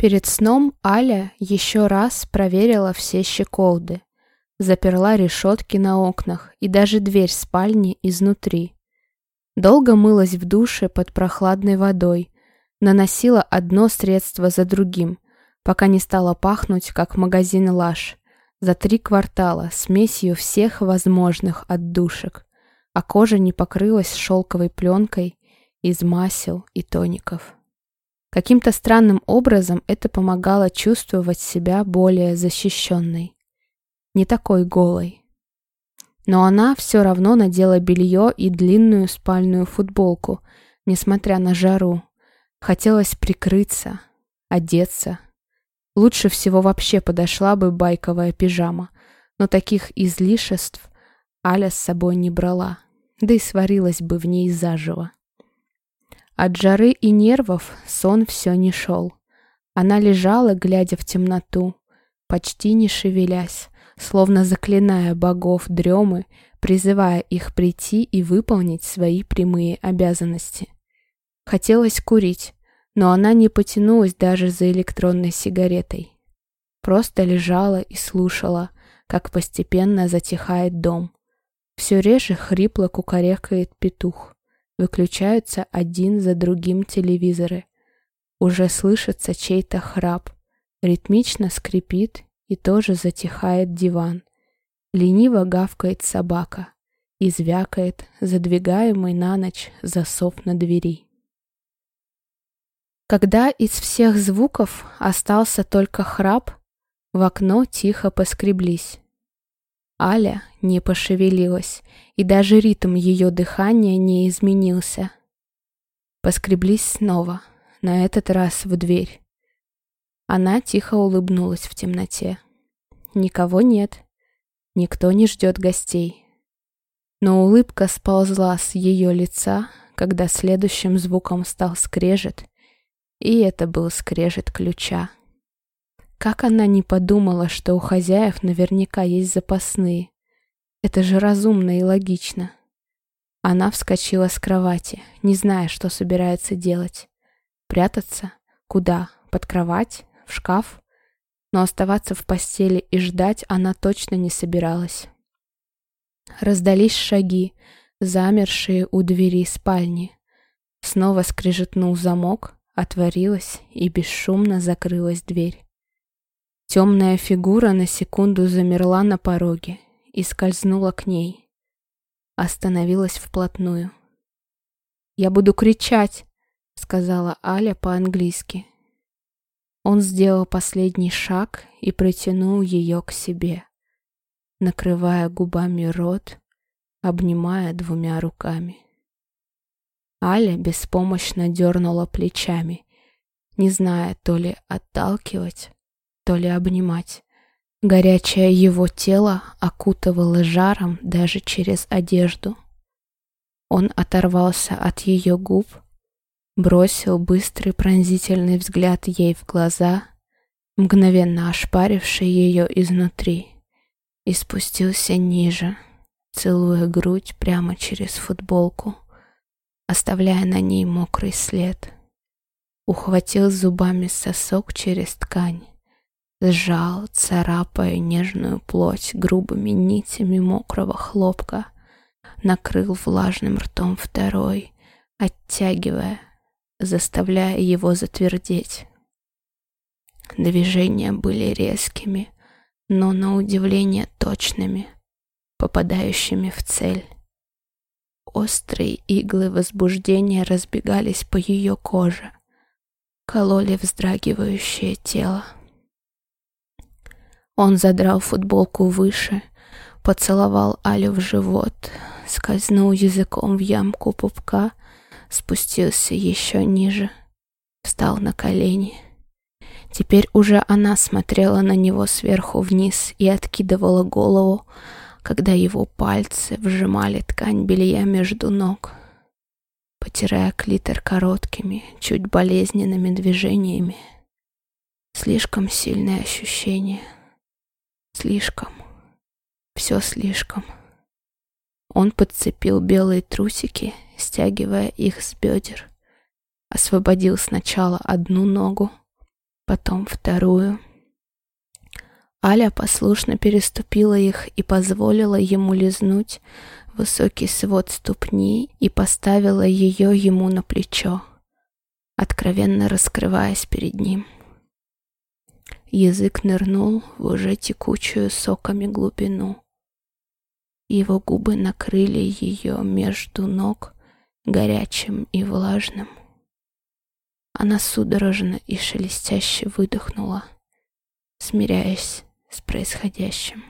Перед сном Аля еще раз проверила все щеколды, заперла решетки на окнах и даже дверь спальни изнутри. Долго мылась в душе под прохладной водой, наносила одно средство за другим, пока не стала пахнуть, как магазин Лаш, за три квартала смесью всех возможных отдушек, а кожа не покрылась шелковой пленкой из масел и тоников. Каким-то странным образом это помогало чувствовать себя более защищенной. Не такой голой. Но она все равно надела белье и длинную спальную футболку, несмотря на жару. Хотелось прикрыться, одеться. Лучше всего вообще подошла бы байковая пижама, но таких излишеств Аля с собой не брала, да и сварилась бы в ней заживо. От жары и нервов сон все не шел. Она лежала, глядя в темноту, почти не шевелясь, словно заклиная богов дремы, призывая их прийти и выполнить свои прямые обязанности. Хотелось курить, но она не потянулась даже за электронной сигаретой. Просто лежала и слушала, как постепенно затихает дом. Все реже хрипло кукарекает петух. Выключаются один за другим телевизоры. Уже слышится чей-то храп. Ритмично скрипит и тоже затихает диван. Лениво гавкает собака и звякает задвигаемый на ночь засов на двери. Когда из всех звуков остался только храп, в окно тихо поскреблись. Аля не пошевелилась, и даже ритм ее дыхания не изменился. Поскреблись снова, на этот раз в дверь. Она тихо улыбнулась в темноте. Никого нет, никто не ждет гостей. Но улыбка сползла с ее лица, когда следующим звуком стал скрежет, и это был скрежет ключа. Как она не подумала, что у хозяев наверняка есть запасные. Это же разумно и логично. Она вскочила с кровати, не зная, что собирается делать. Прятаться? Куда? Под кровать? В шкаф? Но оставаться в постели и ждать она точно не собиралась. Раздались шаги, замершие у двери спальни. Снова скрежетнул замок, отворилась и бесшумно закрылась дверь. Темная фигура на секунду замерла на пороге и скользнула к ней. Остановилась вплотную. «Я буду кричать!» — сказала Аля по-английски. Он сделал последний шаг и притянул ее к себе, накрывая губами рот, обнимая двумя руками. Аля беспомощно дернула плечами, не зная то ли отталкивать, то ли обнимать. Горячее его тело окутывало жаром даже через одежду. Он оторвался от ее губ, бросил быстрый пронзительный взгляд ей в глаза, мгновенно ошпаривший ее изнутри, и спустился ниже, целуя грудь прямо через футболку, оставляя на ней мокрый след. Ухватил зубами сосок через ткань, сжал, царапая нежную плоть грубыми нитями мокрого хлопка, накрыл влажным ртом второй, оттягивая, заставляя его затвердеть. Движения были резкими, но на удивление точными, попадающими в цель. Острые иглы возбуждения разбегались по ее коже, кололи вздрагивающее тело. Он задрал футболку выше, поцеловал Алю в живот, скользнул языком в ямку пупка, спустился еще ниже, встал на колени. Теперь уже она смотрела на него сверху вниз и откидывала голову, когда его пальцы вжимали ткань белья между ног, потирая клитор короткими, чуть болезненными движениями. Слишком сильное ощущение — Слишком. Все слишком. Он подцепил белые трусики, стягивая их с бедер. Освободил сначала одну ногу, потом вторую. Аля послушно переступила их и позволила ему лизнуть высокий свод ступни и поставила ее ему на плечо, откровенно раскрываясь перед ним. Язык нырнул в уже текучую соками глубину. Его губы накрыли ее между ног горячим и влажным. Она судорожно и шелестяще выдохнула, смиряясь с происходящим.